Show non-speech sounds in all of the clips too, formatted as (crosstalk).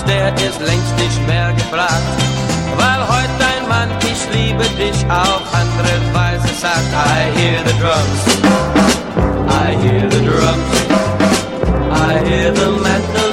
Abends, der ist längst nicht mehr gefragt. Weil heute ein Mann, ich liebe dich, auf andere Weise sagt, I hear the drums, I hear the drums, I hear the mandolins,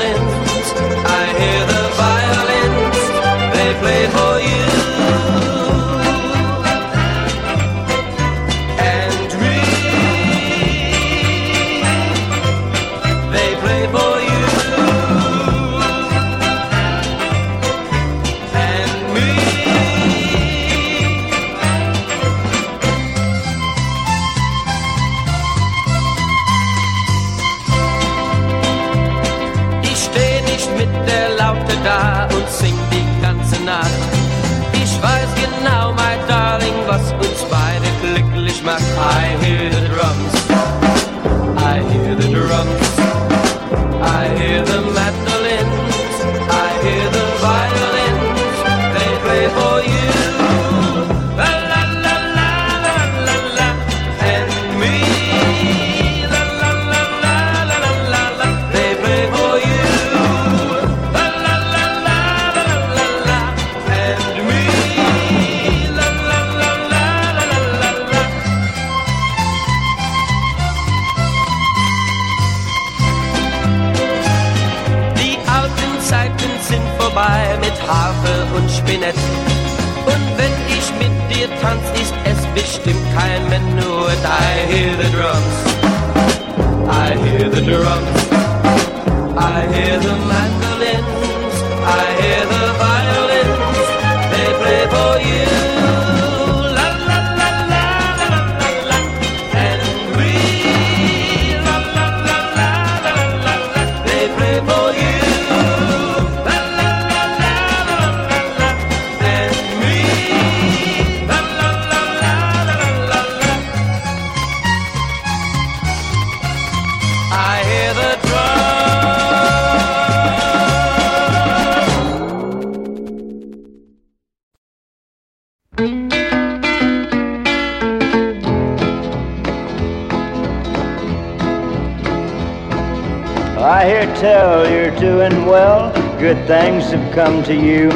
I hear tell you're doing well. Good things have come to you.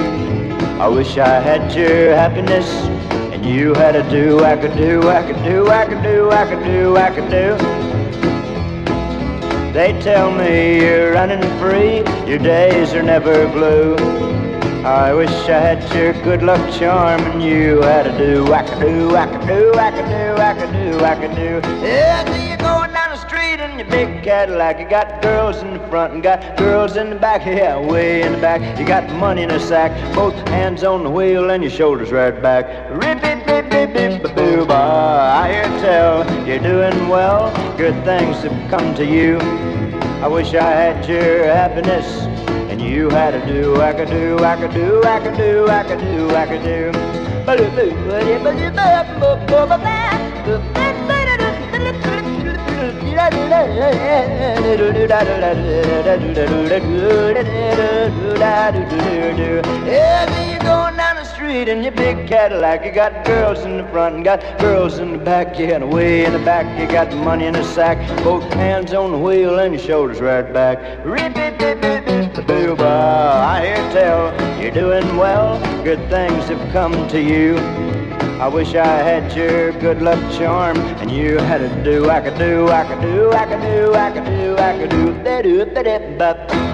I wish I had your happiness and you had a do, I could do, I could do, I could do, I could do, I could do. They tell me you're running free, your days are never blue. I wish I had your good luck charm and you had a do, I could do, I could do, I could do, I could do, I could do. Yeah, see you going down the street in your big Cadillac. You got girls in the front and got girls in the back, yeah, way in the back. You got money in a sack, both hands on the wheel and your shoulders right back. Rip it, it, rip it, boo, I hear tell you're doing well. Good things have come to you. I wish I had your happiness and you had a do, I could do, I could do, I could do, I could do, I could do. Yeah, you're going down the street in your big Cadillac. You got girls in the front and got girls in the back. Yeah, and way in the back you got money in a sack. Both hands on the wheel and your shoulders right back. I hear tell you're doing well. Good things have come to you. I wish I had your good luck charm and you had a do, I could do, I could do, I could do, I could do, I could do, da do, da da.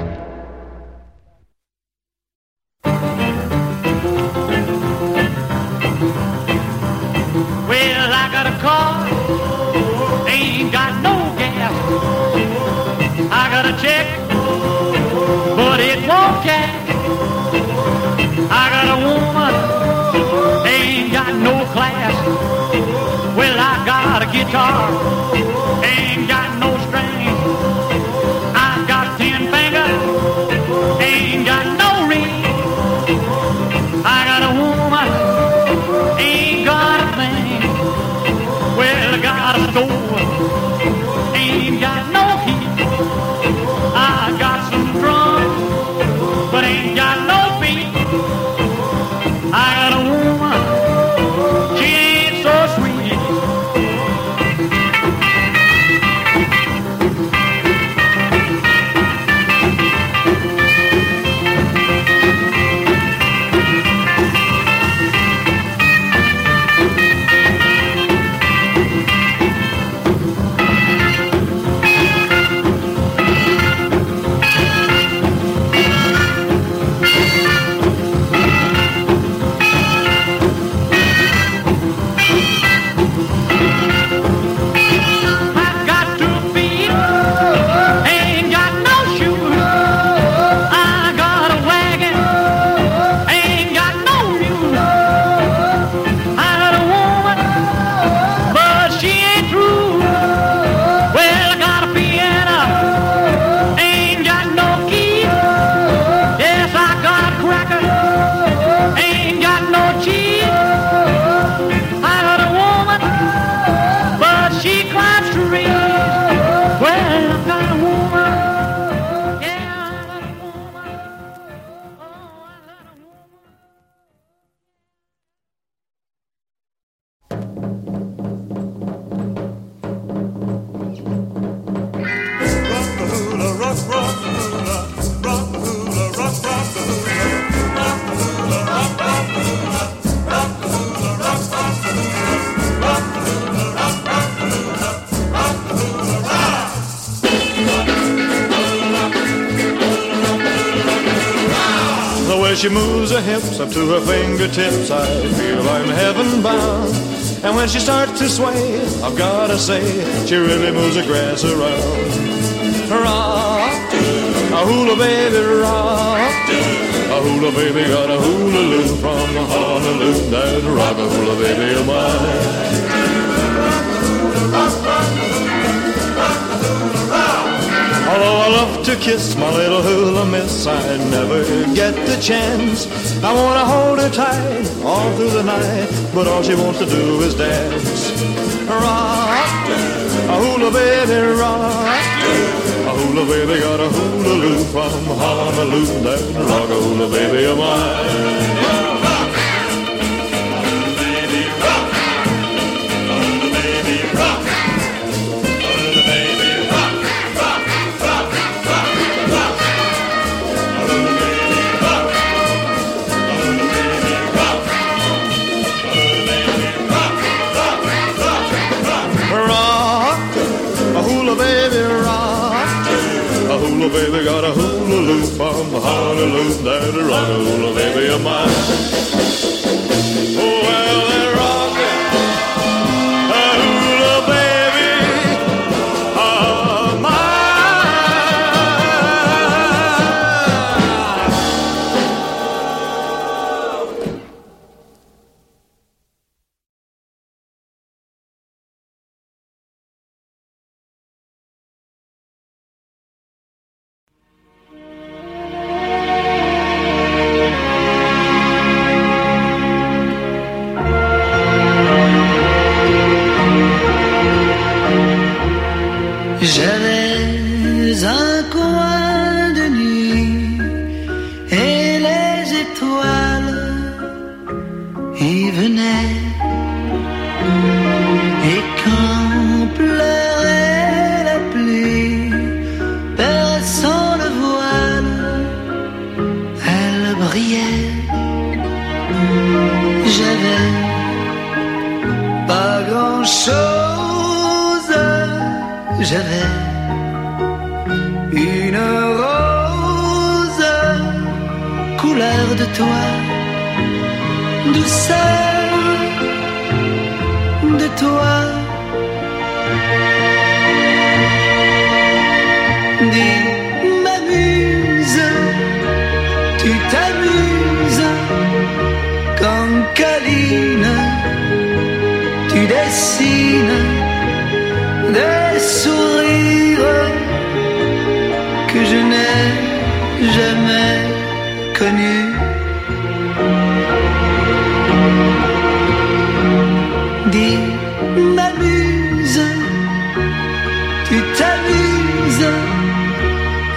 To her fingertips, I feel I'm heaven bound. And when she starts to sway, I've gotta say, she really moves the grass around. Kiss my little hula miss, I never get the chance. I wanna hold her tight all through the night, but all she wants to do is dance. Rock, a hula baby, rock. A hula baby got a hula loop from Honolulu. That rock a hula baby of mine. A hula loop from Honolulu. That rock a hula baby of mine.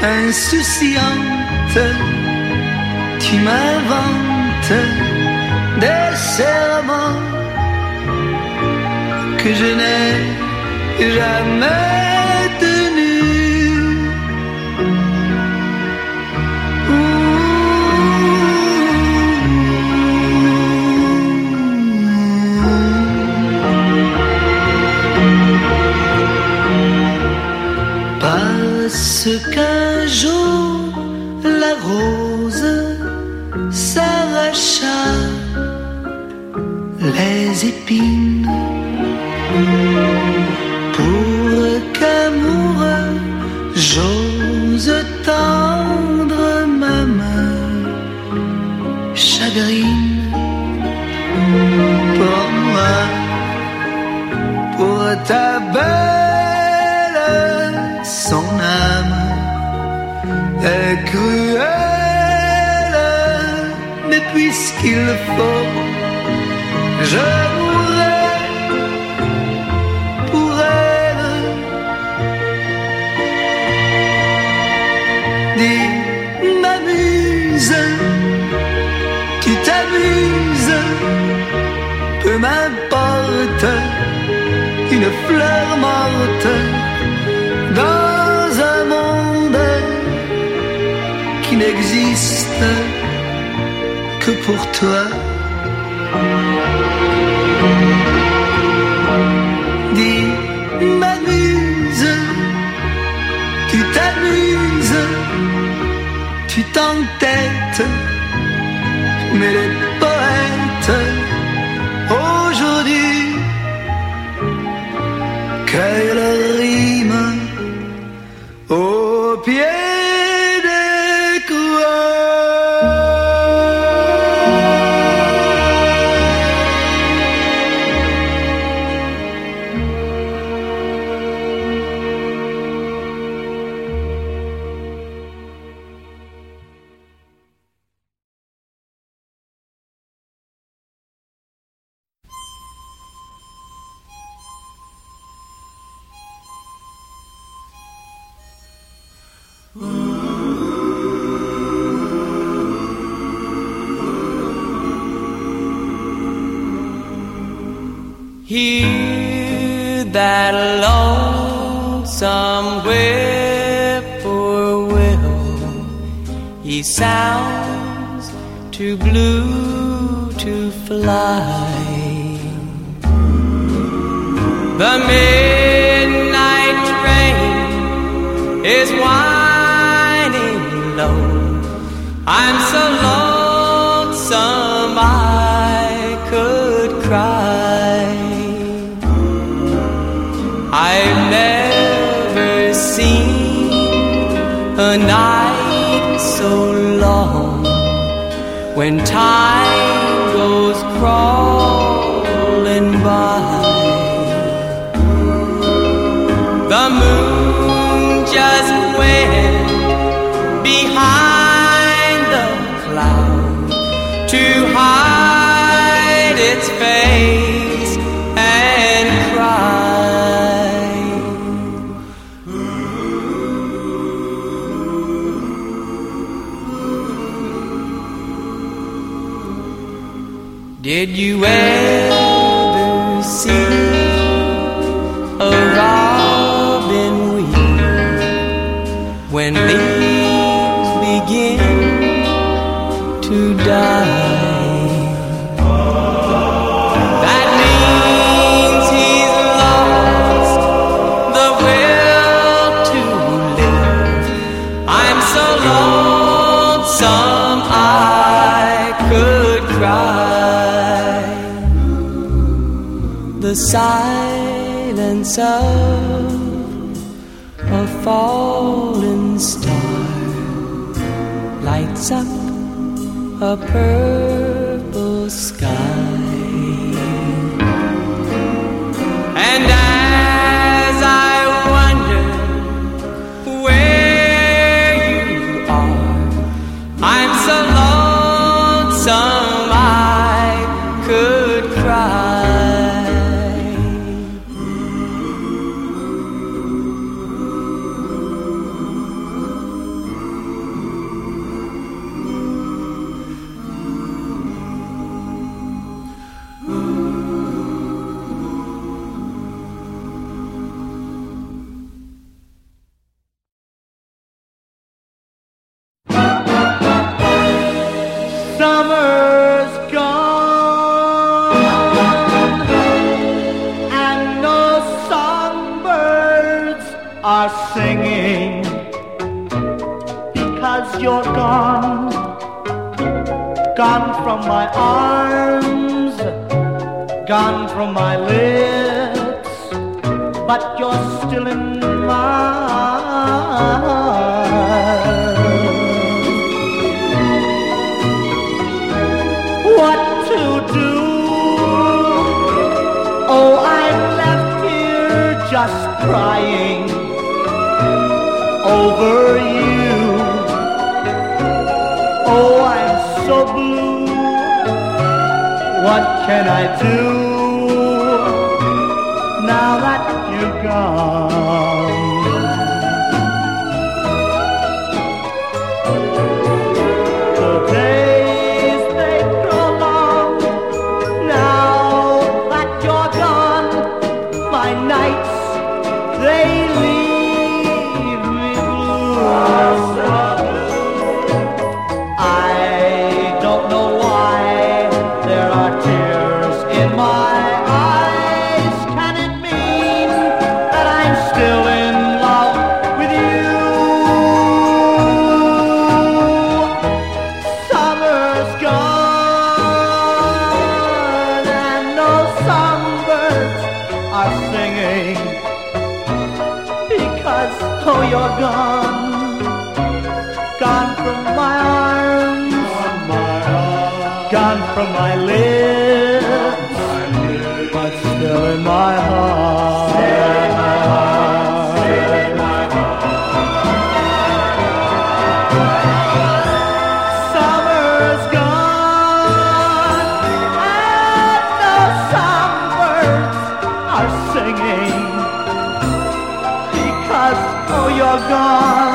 insouciante, tu m'inventes des serments que je n'ai jamais tenus. Parce que jour, la rose s'arracha, les épines fleurs mortes. Hear that lonesome whippoorwill. He sounds too blue to fly. The so lonesome I could cry. I've never seen a night so long when time. the silence of a falling star lights up a pearl. Gone,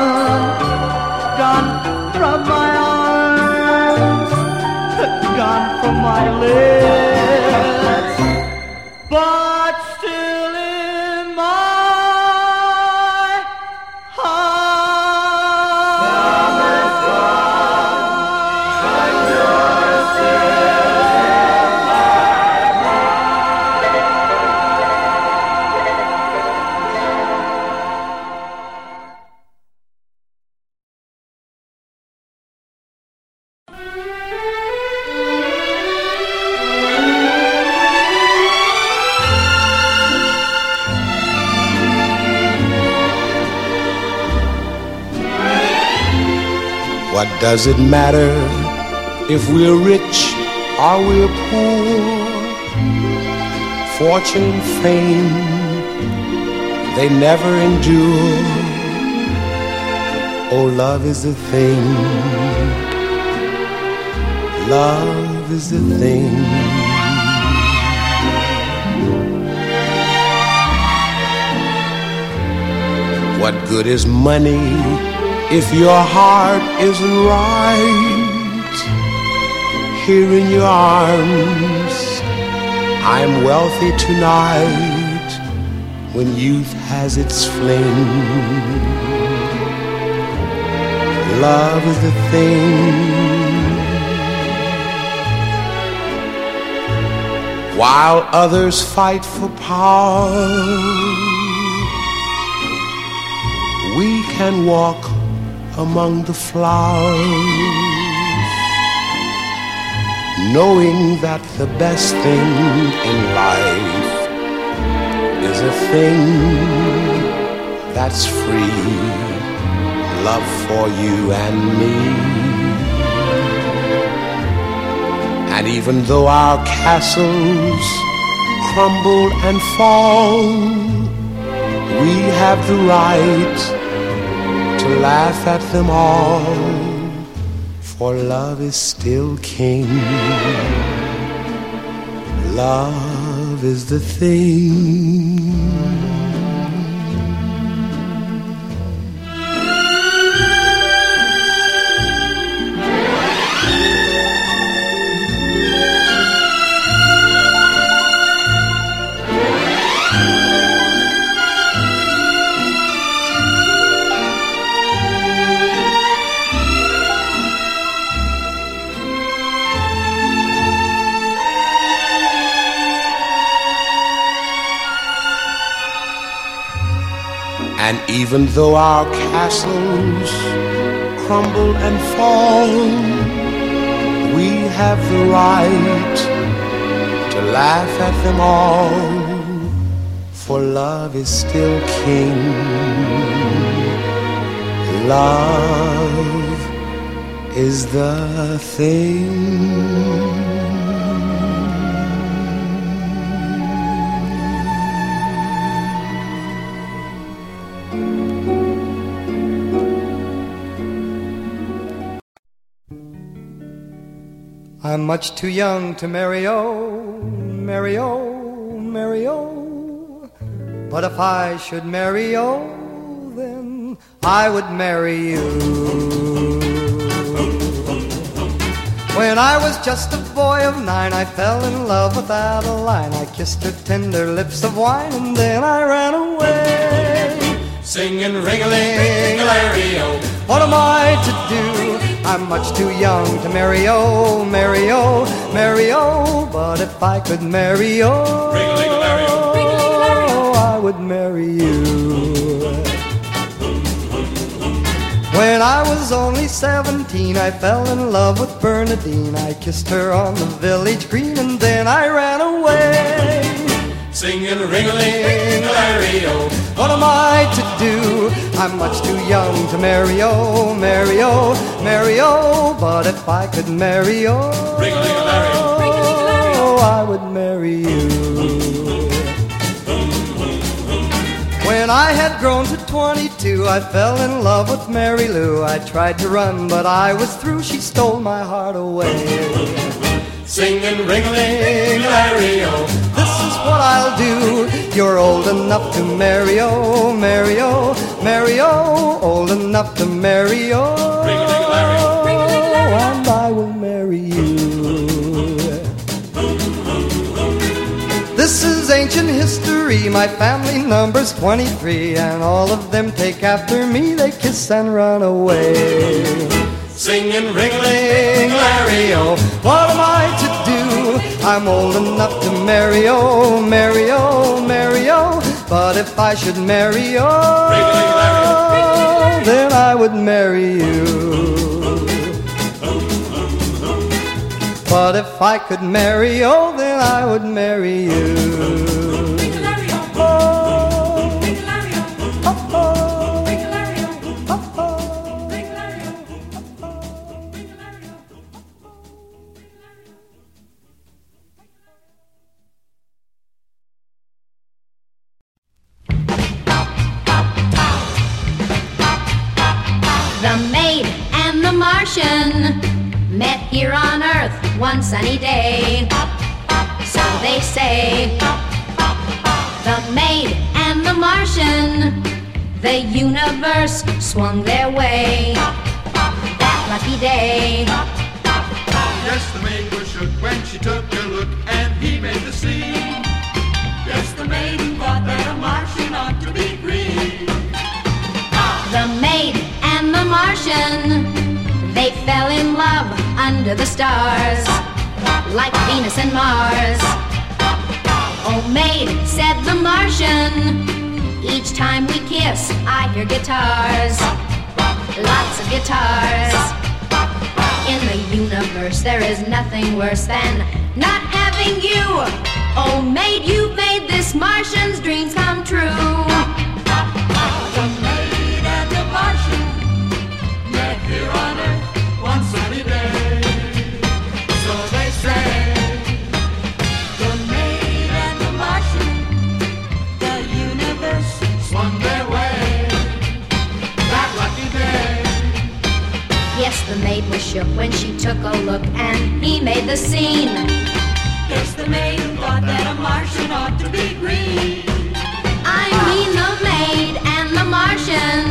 does it matter if we're rich or we're poor? Fortune fame, they never endure. Oh, love is a thing. Love is a thing. What good is money if your heart isn't right? Here in your arms, I'm wealthy tonight when youth has its fling. Love is the thing. While others fight for power, we can walk among the flowers, knowing that the best thing in life is a thing that's free love for you and me. And even though our castles crumble and fall, we have the right laugh at them all, for love is still king. Love is the thing. And even though our castles crumble and fall, we have the right to laugh at them all, for love is still king. Love is the thing. I'm much too young to marry, oh, marry, oh, marry, oh. But if I should marry, oh, then I would marry you. When I was just a boy of nine, I fell in love with Adeline. I kissed her tender lips of wine, and then I ran away. Singing ring-a-ling-a-ling-a-larry-o. What am I to do? I'm much too young to marry, oh, marry, oh, marry, oh. But if I could marry, oh, Ring-a-ling-a-larry-o. Oh. Oh, I would marry you. When I was only 17, I fell in love with Bernadine. I kissed her on the village green, and then I ran away. Singing ring-a-ling-a-larry-o. What am I to do? I'm much too young to marry, oh, marry, oh, marry, oh. But if I could marry, oh, Ring-a-ling-a-larry-o. I would marry you. When I had grown to 22, I fell in love with Mary Lou. I tried to run, but I was through. She stole my heart away. Singing ring-a-ling-a-larry-o. This is what I'll do. You're old enough to marry, oh, marry, oh, marry, oh, old enough to marry, oh, Ring-a-ling-a-larry-o. and I will marry you. This is ancient history. My family number's 23, and all of them take after me. They kiss and run away. Singing ring-a-ling-a-larry-o. What am I to do? I'm old enough to marry, oh, marry, oh, marry, oh. But if I should marry, oh, then I would marry you. But if I could marry, oh, then I would marry you. Met here on Earth one sunny day. So they say. The maid and the Martian, the universe swung their way. That lucky day. Yes, the maid was shook when she took a look and he made the scene. Yes, the maiden thought that a Martian ought to be green. The maid and the Martian, they fell in love under the stars, like Venus and Mars. Oh, maid, said the Martian, each time we kiss, I hear guitars, lots of guitars. In the universe, there is nothing worse than not having you. Oh, maid, you've made this Martian's dreams come true. Shook when she took a look and he made the scene. Yes, the maiden thought that a Martian ought to be green. I mean the maid and the Martian.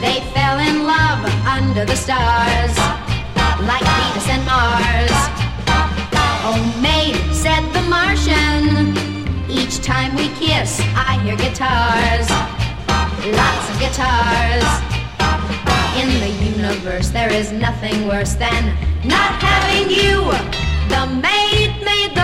They fell in love under the stars, like Venus and Mars. Oh, maid, said the Martian. Each time we kiss, I hear guitars, lots of guitars. In the universe, there is nothing worse than not having you. The maid made the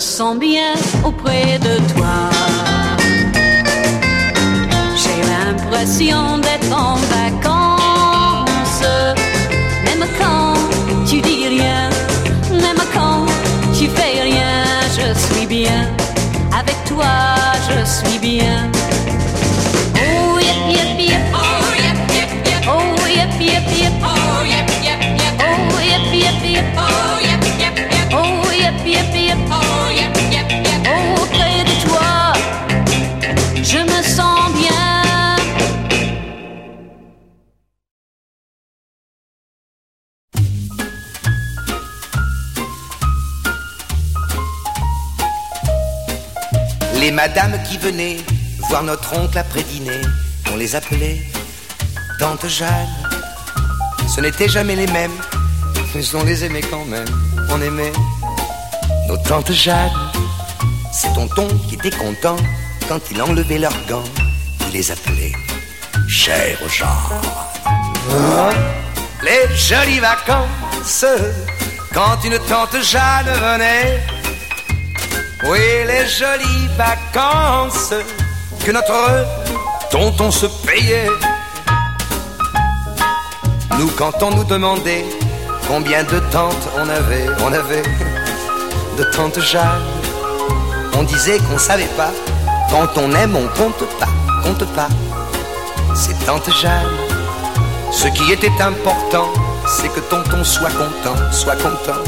sens bien auprès de toi. J'ai l'impression d'être en vacances, même quand tu dis rien, même quand tu fais rien, je suis bien. Avec toi, je suis bien. Les madames qui venaient voir notre oncle après dîner, on les appelait Tante Jeanne. Ce n'étaient jamais les mêmes, mais on les aimait quand même. On aimait nos tantes Jeanne. C'est tonton qui était content quand il enlevait leurs gants. Il les appelait Cher Jeanne. Les jolies vacances, quand une tante Jeanne venait. Oui, les jolies vacances que notre tonton se payait. Nous, quand on nous demandait combien de tantes on avait, on avait de tantes Jeanne. On disait qu'on savait pas. Quand on aime, on compte pas, compte pas. C'est tante Jeanne. Ce qui était important, c'est que tonton soit content, soit content.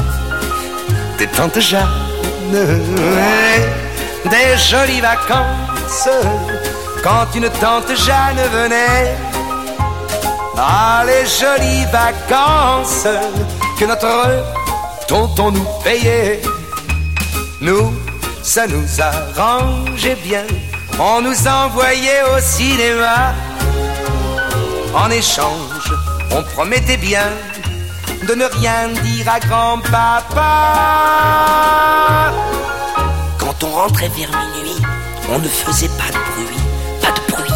Des tantes Jeanne. Des jolies vacances quand une tante Jeanne venait. Ah, les jolies vacances que notre tonton nous payait. Nous, ça nous arrangeait bien. On nous envoyait au cinéma. En échange, on promettait bien de ne rien dire à grand-papa. Quand on rentrait vers minuit, on ne faisait pas de bruit, pas de bruit.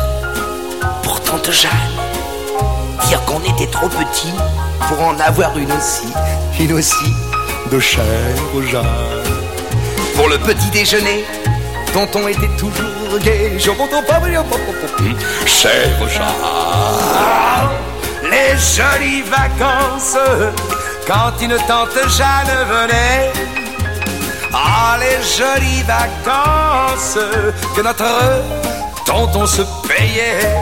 Pour tante Jeanne, dire qu'on était trop petit pour en avoir une aussi, une aussi de chère Jeanne. Pour le petit déjeuner, tonton était toujours gai. Je m'entends pas, mais Chère Jeanne. Les jolies vacances quand une tante Jeanne venait. Ah, les jolies vacances que notre tonton se payait.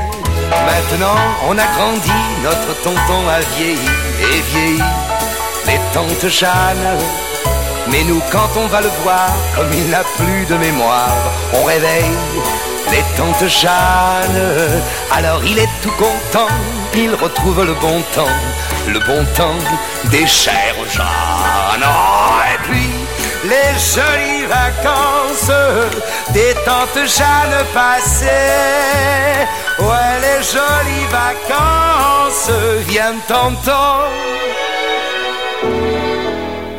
Maintenant, on a grandi, notre tonton a vieilli et vieilli. Les tantes Jeanne. Mais nous, quand on va le voir, comme il n'a plus de mémoire, on réveille les tantes Jeanne. Alors il est tout content, il retrouve le bon temps, le bon temps des chères Jeanne. Oh, et puis les jolies vacances des tantes Jeanne passées. Ouais, les jolies vacances viennent tonton.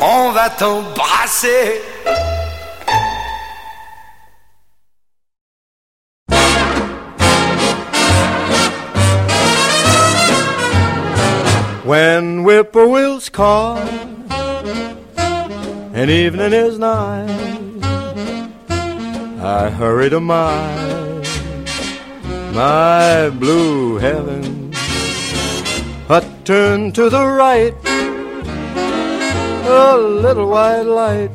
On va t'embrasser. When whippoorwills call and evening is nigh, I hurry to my, my blue heaven. A turn to the right, a little white light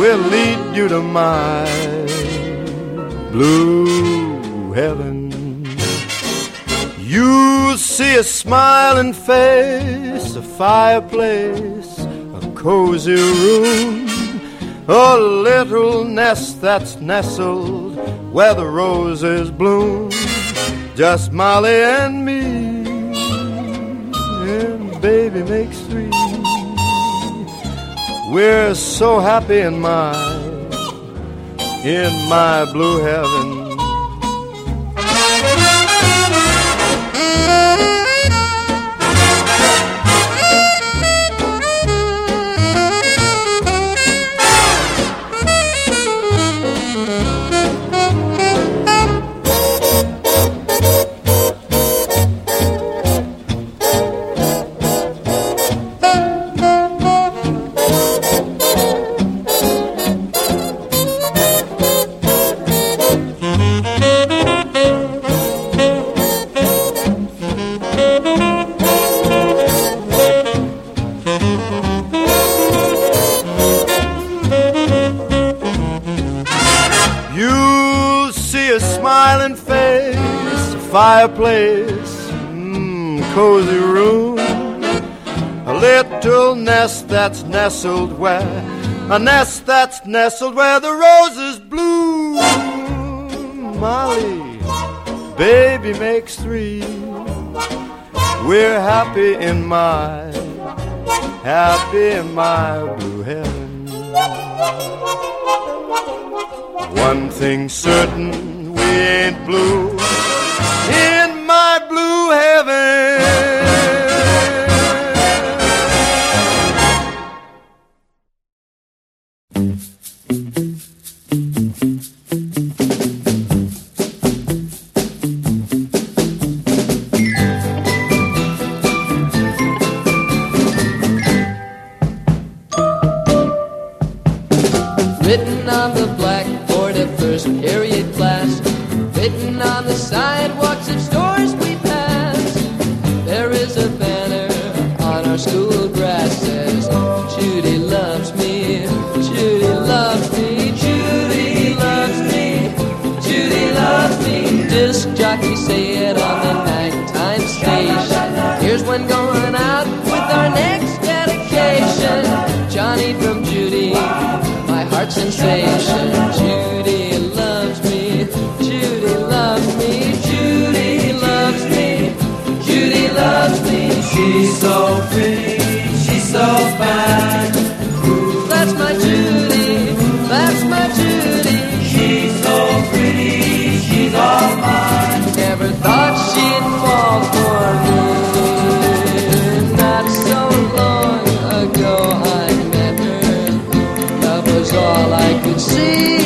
will lead you to my blue heaven. You see a smiling face, a fireplace, a cozy room, a little nest that's nestled where the roses bloom. Just Molly and me, and baby makes three. We're so happy in my, in my blue heaven. That's nestled where, a nest that's nestled where the roses bloom. Molly, baby makes three. We're happy in my, happy in my blue heaven. One thing certain, we ain't blue in my blue heaven. All I could see.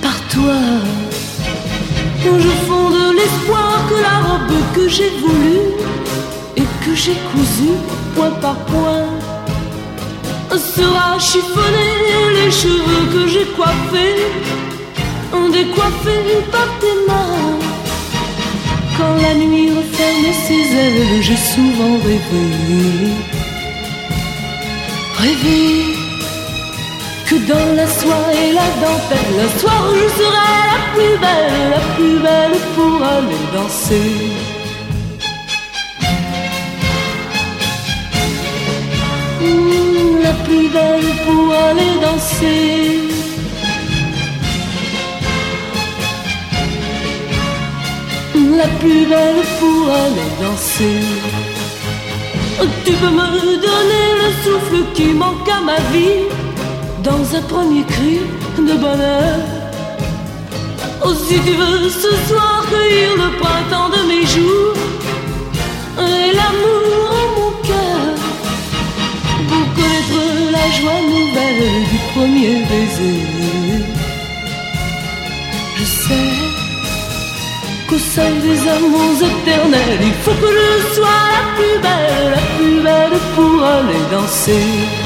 Par toi. Quand je fonde l'espoir que la robe que j'ai voulue et que j'ai cousue point par point sera chiffonnée, les cheveux que j'ai coiffés, décoiffés par tes mains. Quand la nuit referme ses ailes, j'ai souvent rêvé, rêvé que dans la soie et la dentelle, le soir je serai la plus belle, la plus belle pour aller danser. Mmh, la plus belle pour aller danser. La plus belle pour aller danser. Tu peux me donner le souffle qui manque à ma vie dans un premier cri de bonheur. Oh, si tu veux ce soir cueillir le printemps de mes jours et l'amour en mon cœur pour connaître la joie nouvelle du premier baiser. Je sais qu'au sein des amours éternels, il faut que je sois la plus belle, la plus belle pour aller danser.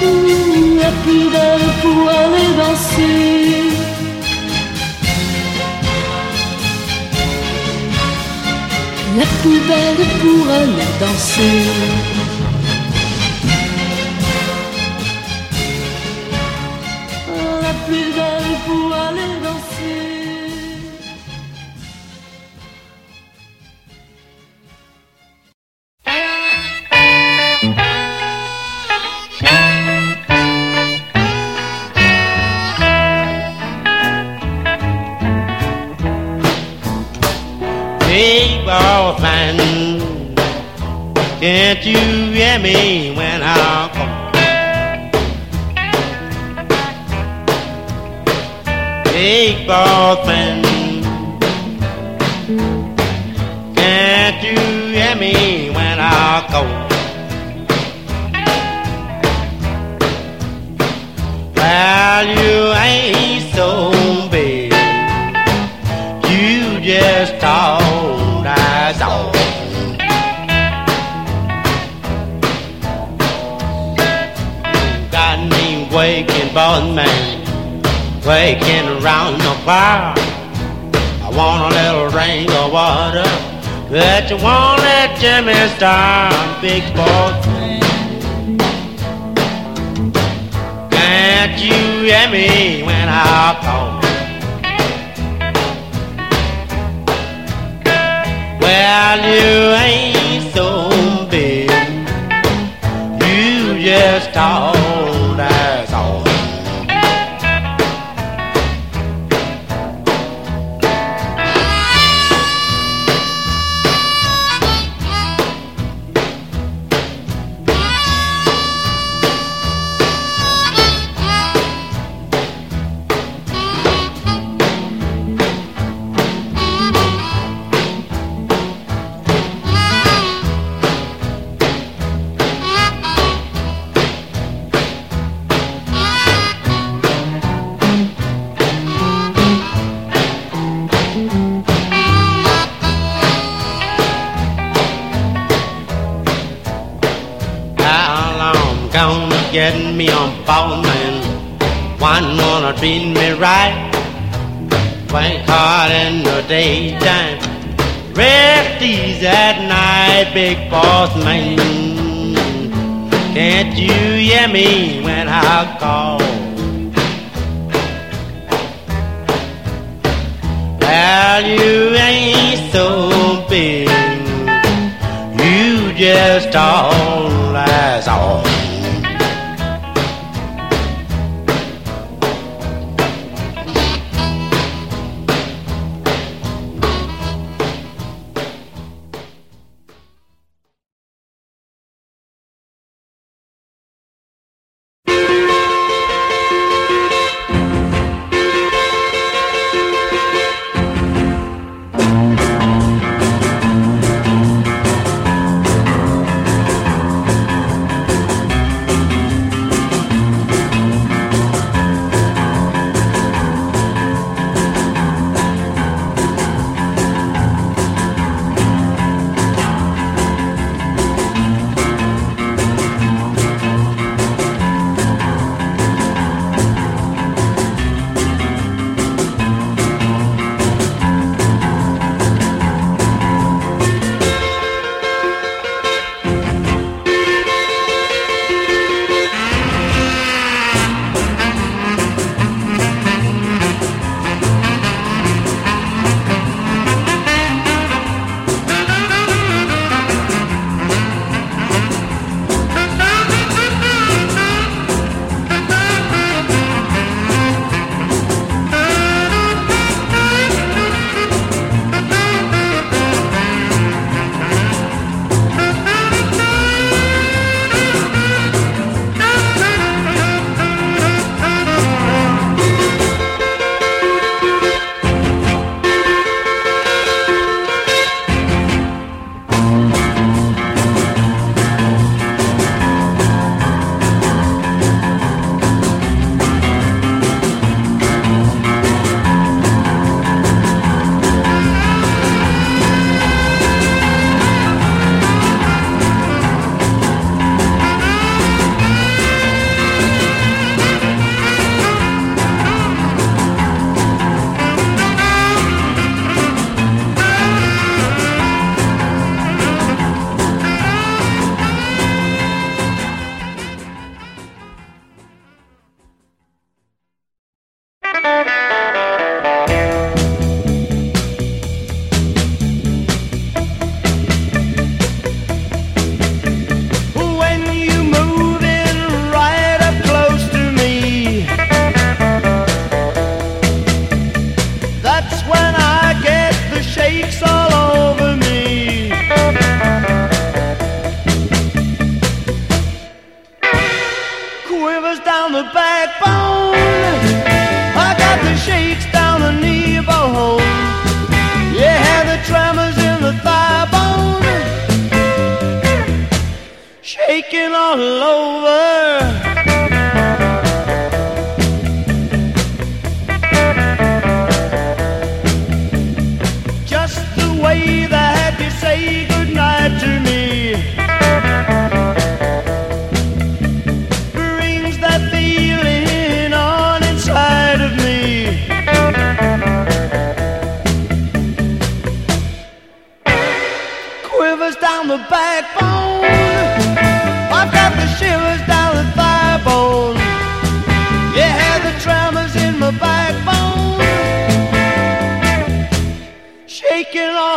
La plus belle pour aller danser. La plus belle pour aller danser. Hear Start, big boss. Can't you hear me when I call? Well, you ain't so big. You just told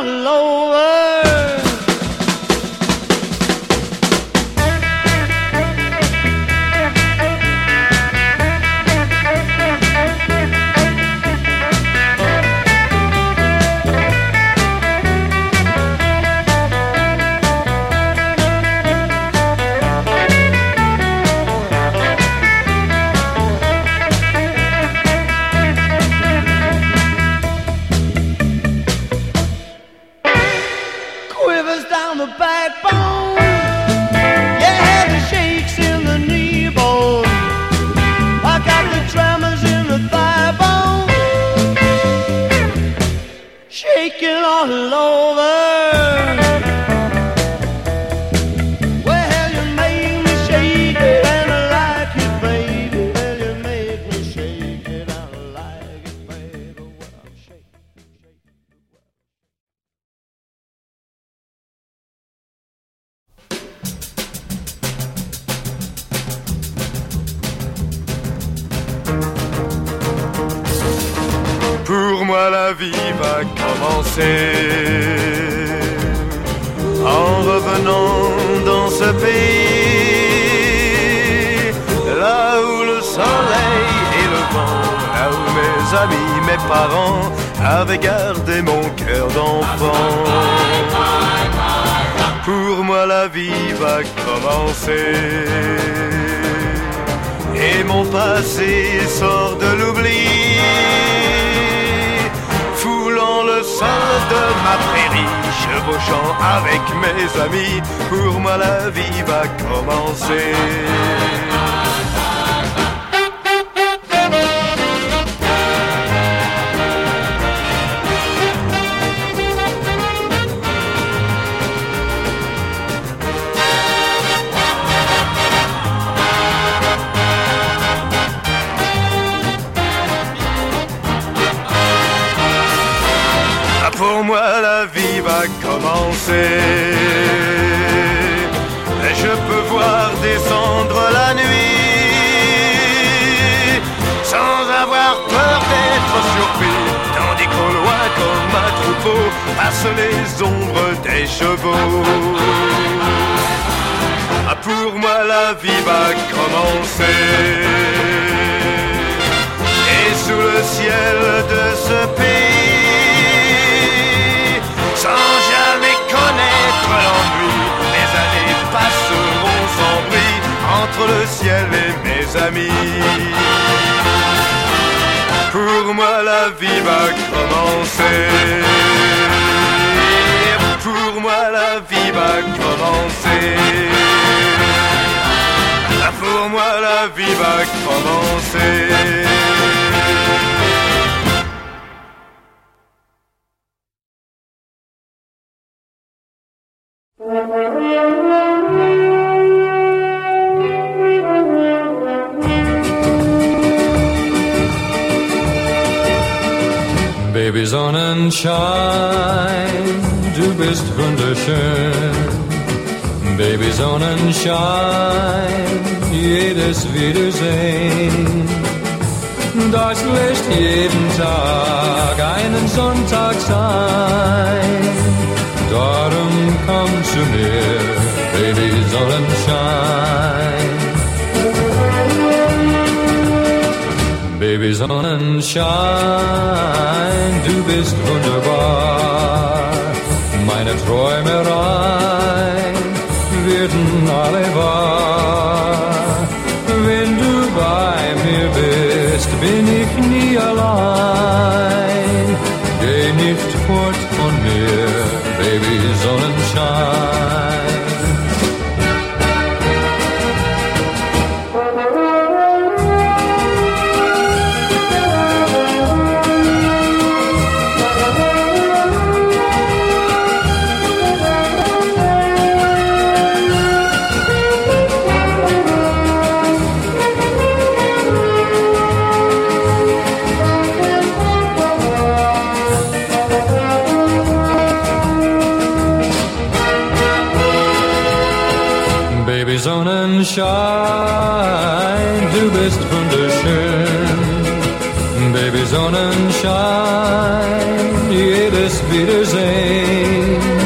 all over. Passent les ombres des chevaux. Ah, pour moi la vie va commencer. Et sous le ciel de ce pays, sans jamais connaître l'ennui, mes années passeront sans bruit entre le ciel et mes amis. Pour moi la vie va commencer. Pour moi la vie va commencer. Pour moi la vie va commencer. Baby Sonnenschein, du bist wunderschön. Baby Sonnenschein, jedes Wiedersehen. Das lässt jeden Tag einen Sonntag sein. Darum komm zu mir, Baby Sonnenschein. Baby Sonnenschein, du bist wunderbar. Meine Träumereien werden alle wahr. Wenn du bei mir bist, bin ich nie allein. Geh nicht fort von mir, Baby Sonnenschein. Baby Sonnenschein, du bist wunderschön. Baby Sonnenschein, jedes Wiedersehen.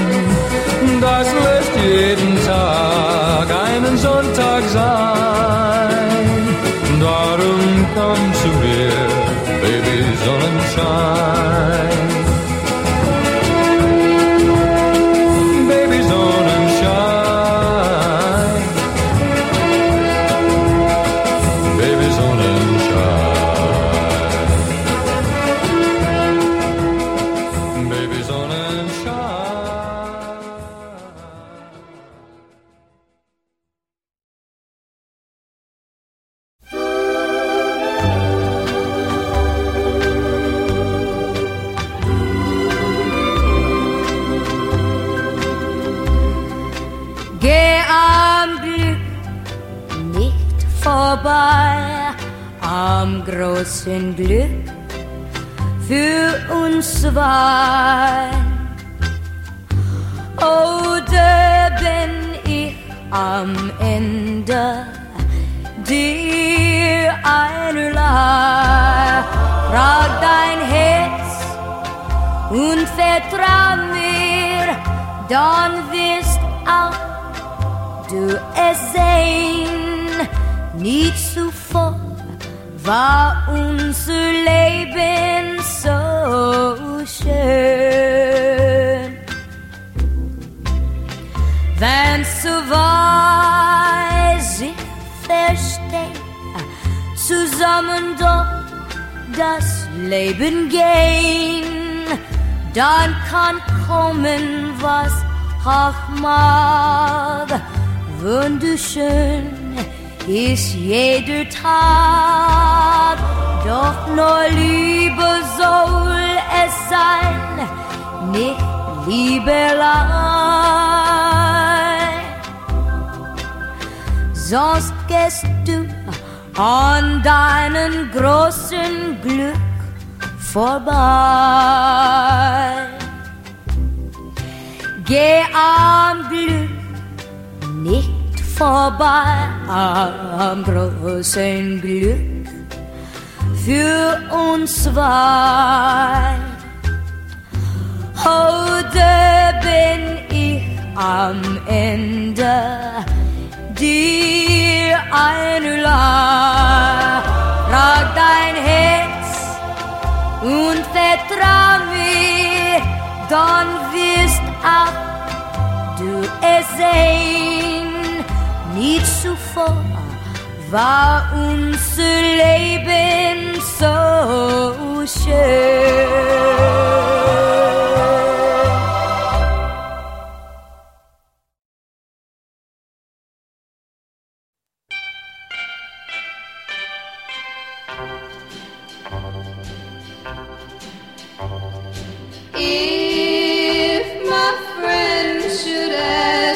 mal. Geh am Glück nicht vorbei, am großen Glück für uns zwei. Heute bin ich am Ende dir ein Leid. Trag dein Herz und vertrau mir, dann wirst auch du es sehen. Nicht zuvor war unser Leben so schön. should ask.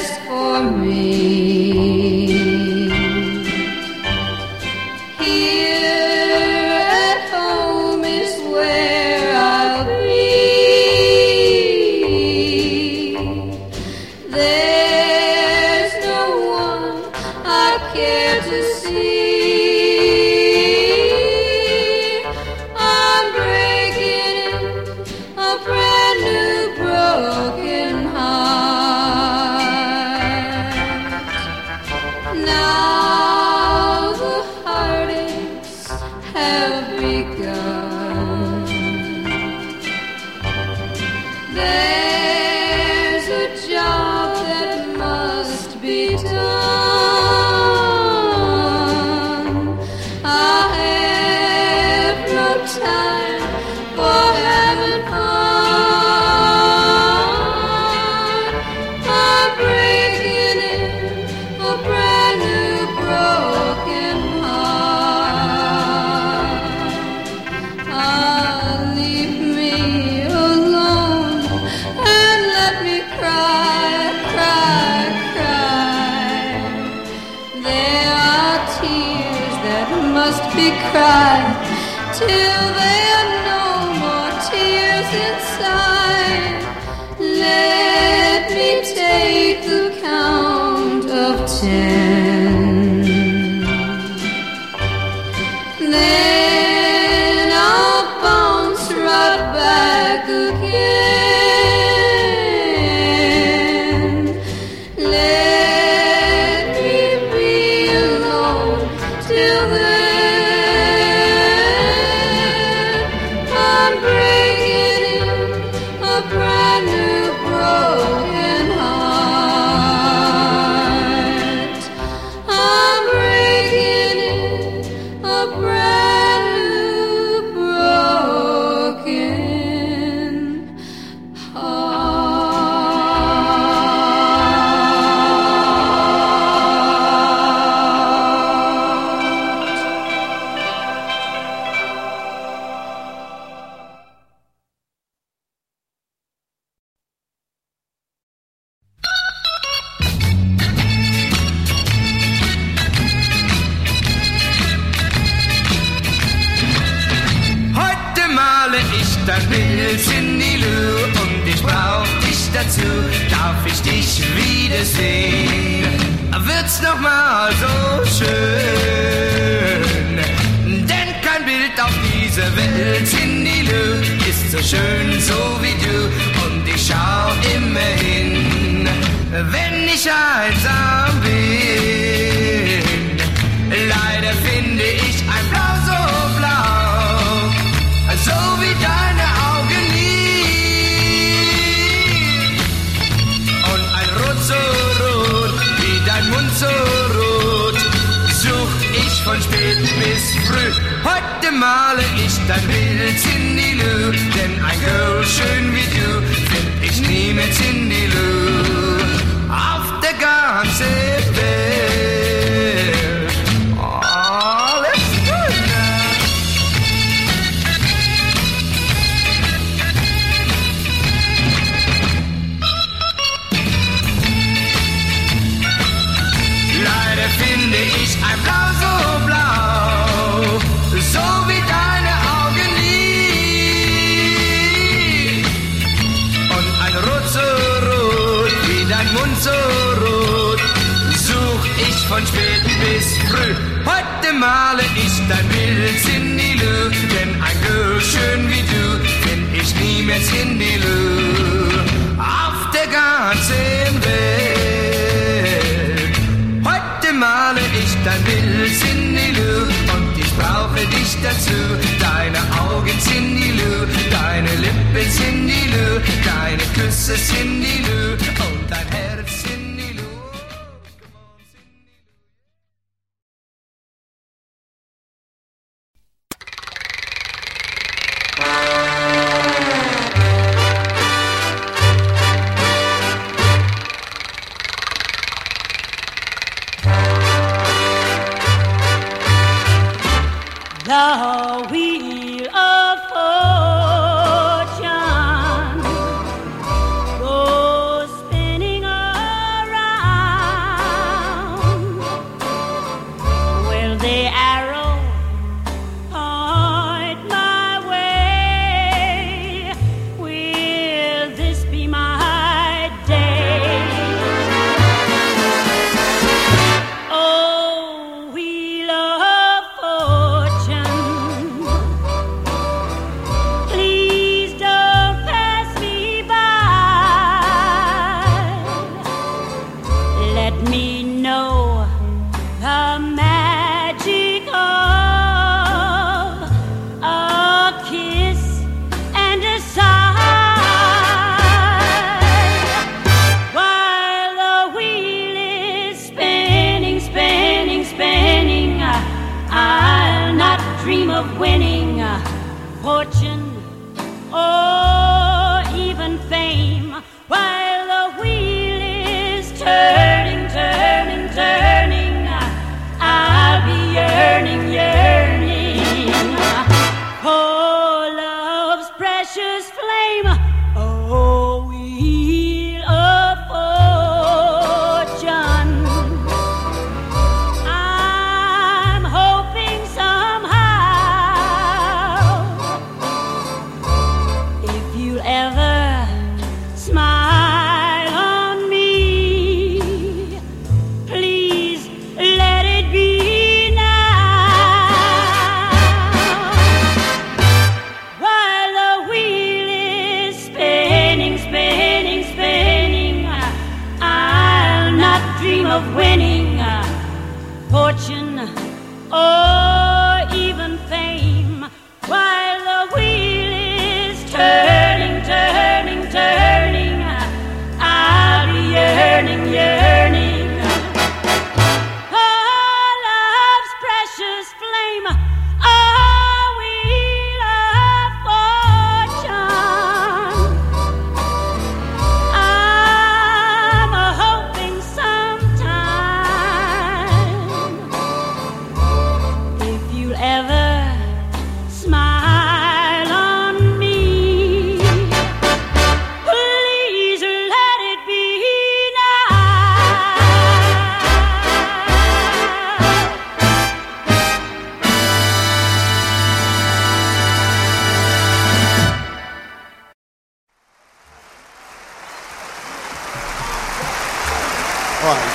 light. dazu. Deine Augen sind die Lü, deine Lippen sind die Lü, deine Küsse sind die Lü.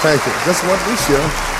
Thank you. That's what we share.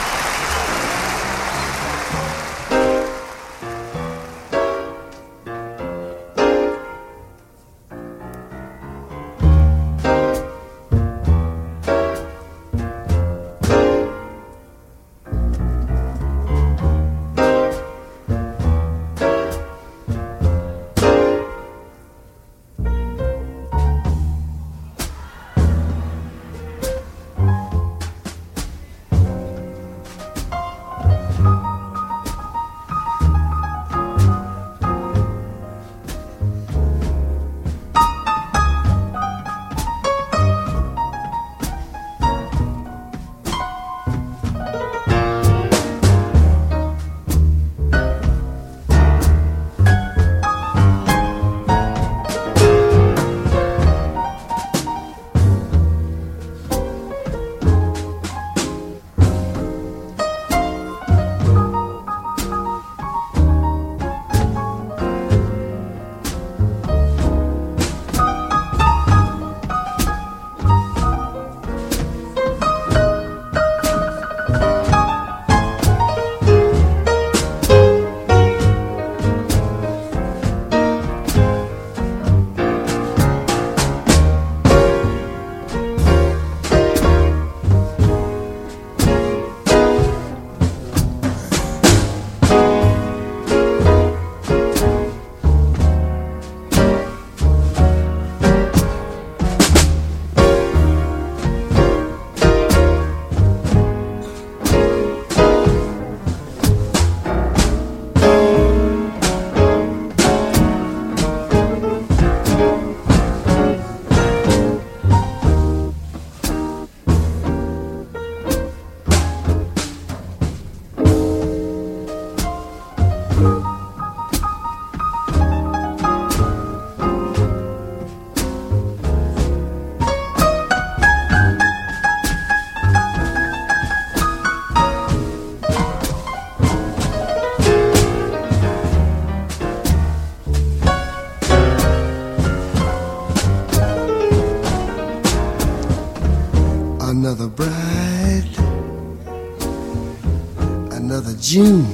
June.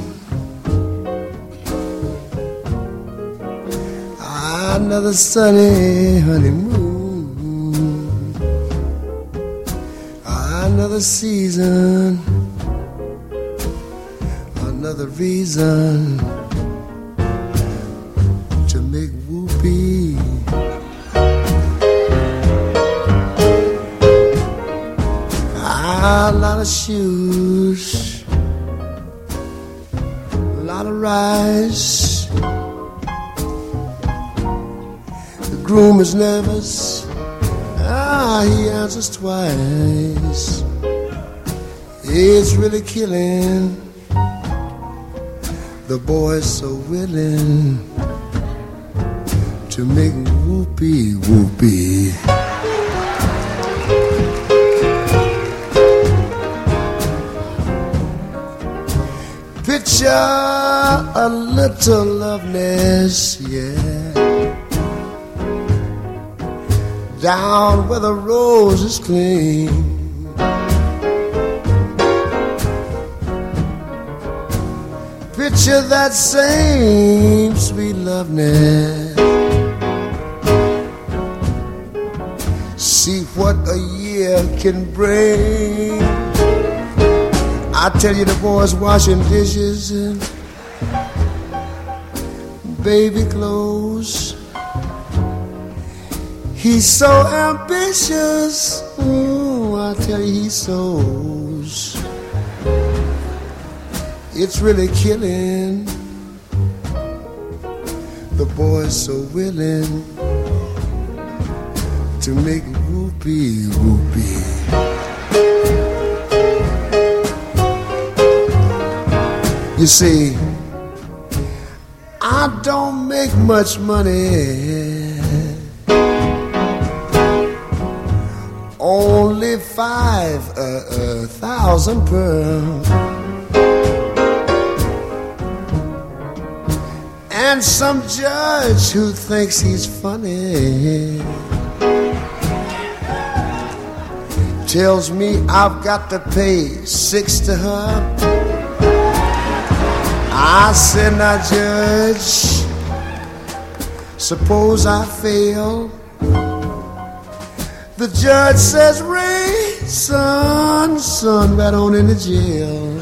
Another sunny honeymoon. Another season. Picture a little loveliness, yeah. Down where the rose is clean. Picture that same sweet loveliness. See what a year can bring. I tell you, the boys washing dishes and baby clothes. He's so ambitious. Ooh, I tell you, he sews. It's really killing. The boy's so willing to make whoopee whoopee. You see, I don't make much money. Only five uh, uh, thousand per. And some judge who thinks he's funny tells me I've got to pay six to her. I said, now, Judge, suppose I fail. The judge says, Ray, son, son, right on into jail.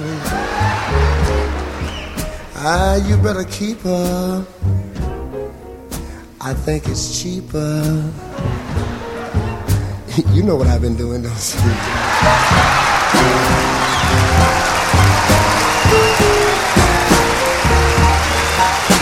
Ah, you better keep her. I think it's cheaper. (laughs) you know what I've been doing, don't you? Well,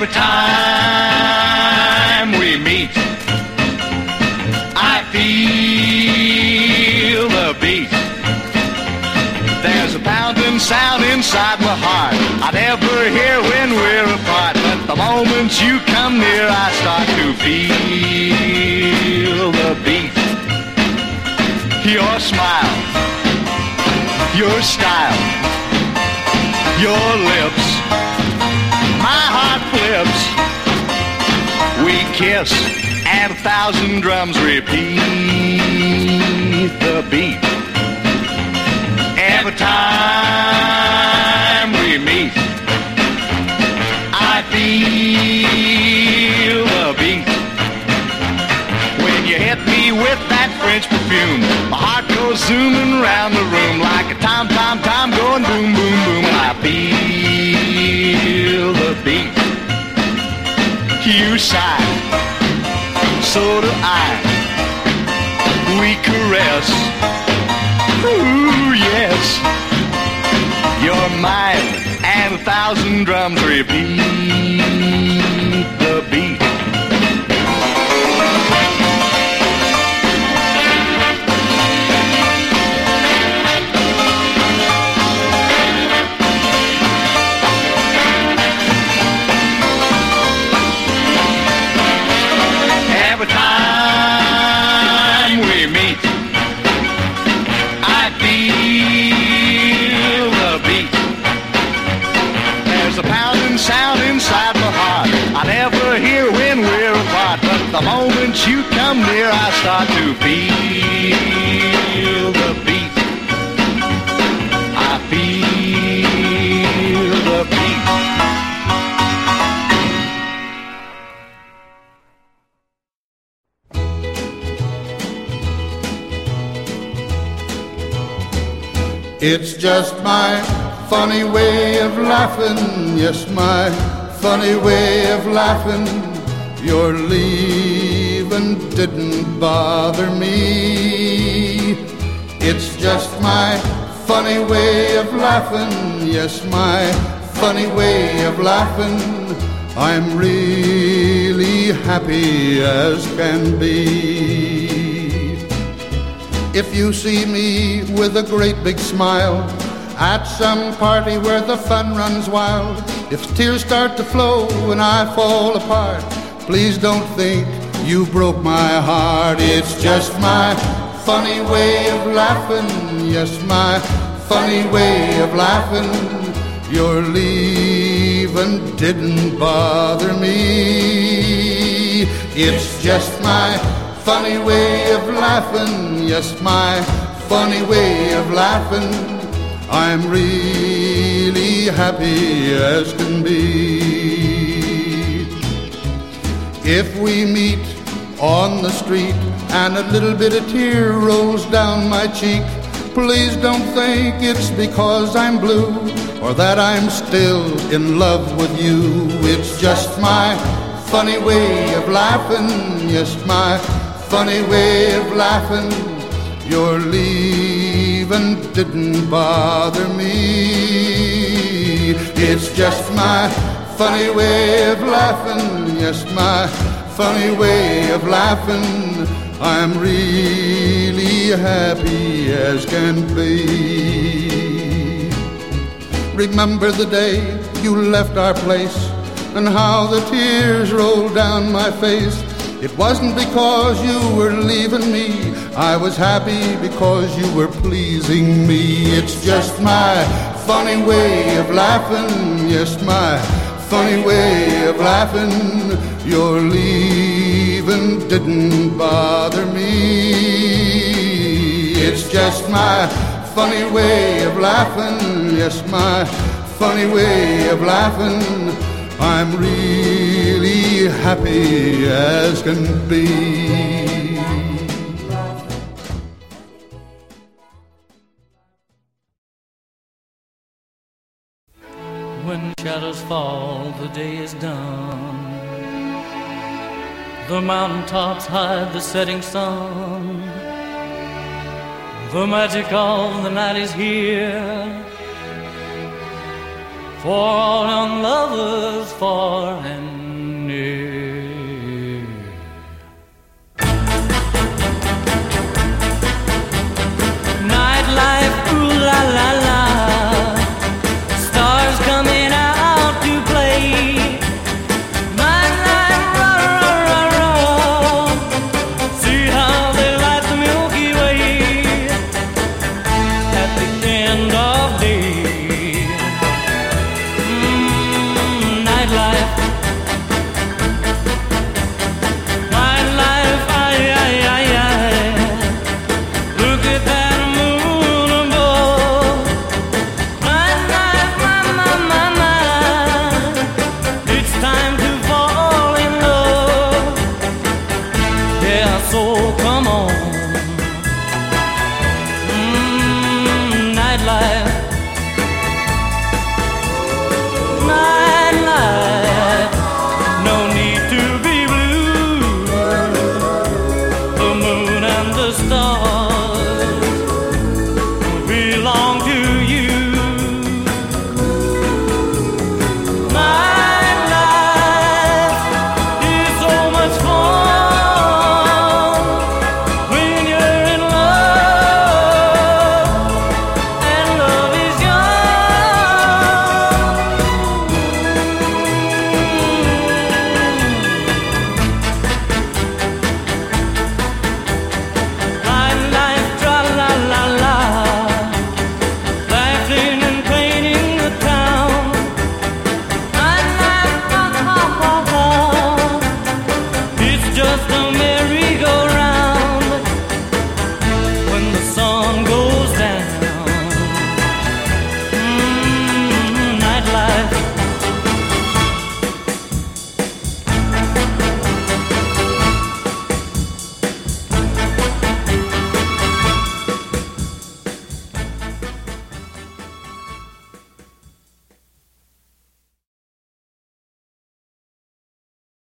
Every time we meet, I feel the beat. There's a pounding sound inside my heart. I never hear when we're apart, but the moment you come near, I start to feel the beat. Your smile, your style, your lips my heart flips. We kiss, and a thousand drums repeat the beat. Every time we meet, I feel the beat. When you hit me with that French perfume, my heart goes zooming around the room like a tom tom tom going boom boom boom. I feel the beat. You sigh, so do I. We caress. Ooh yes. You're mine, and a thousand drums repeat the beat. Near, to feel the beat. I feel the beat. It's just my funny way of laughing, yes, my funny way of laughing. Your leaving didn't bother me. It's just my funny way of laughing, yes, my funny way of laughing. I'm really happy as can be. If you see me with a great big smile at some party where the fun runs wild, if tears start to flow and I fall apart, please don't think you broke my heart. It's just my funny way of laughing, yes, my funny way of laughing. Your leaving didn't bother me. It's just my funny way of laughing, yes, my funny way of laughing. I'm really happy as can be. If we meet on the street and a little bit of tear rolls down my cheek, please don't think it's because I'm blue or that I'm still in love with you. It's just my funny way of laughing, yes, my funny way of laughing. Your leaving didn't bother me. It's just my funny way of laughing, yes, my funny way of laughing. I'm really happy as can be. Remember the day you left our place and how the tears rolled down my face. It wasn't because you were leaving me. I was happy because you were pleasing me. It's just my funny way of laughing. Yes, my funny way of laughing. Your leaving didn't bother me. It's just my funny way of laughing. Yes, my funny way of laughing. I'm really happy as can be. When shadows fall, the day is done. The mountaintops hide the setting sun. The magic of the night is here. For all young lovers, far and near. Nightlife, ooh la la la.